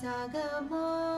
Sagamore.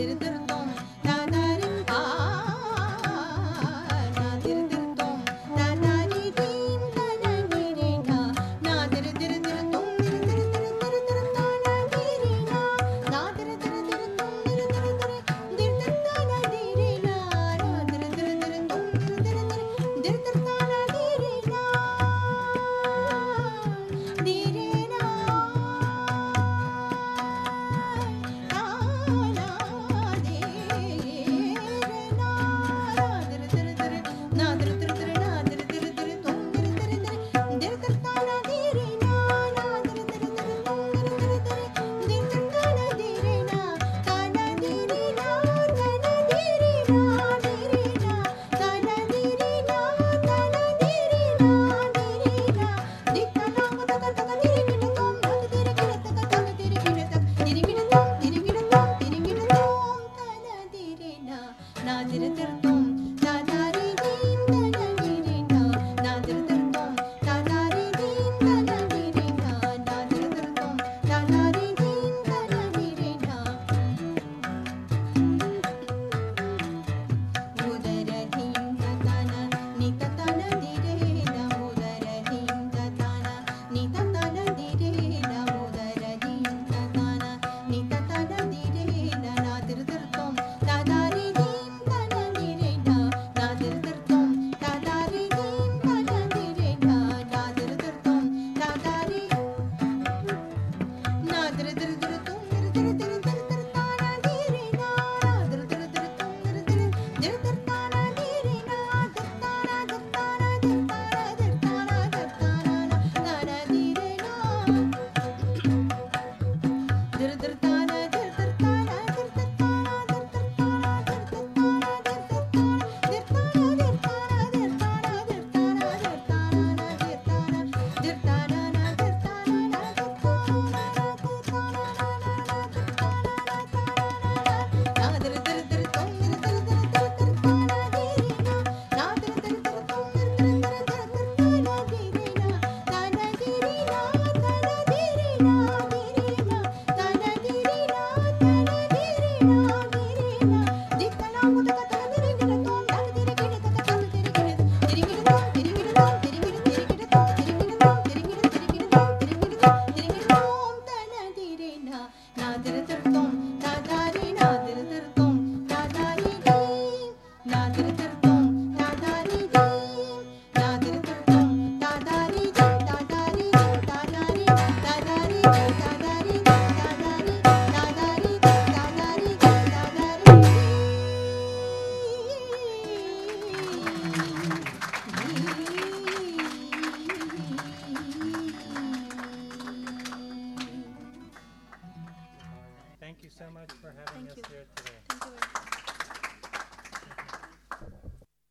Did it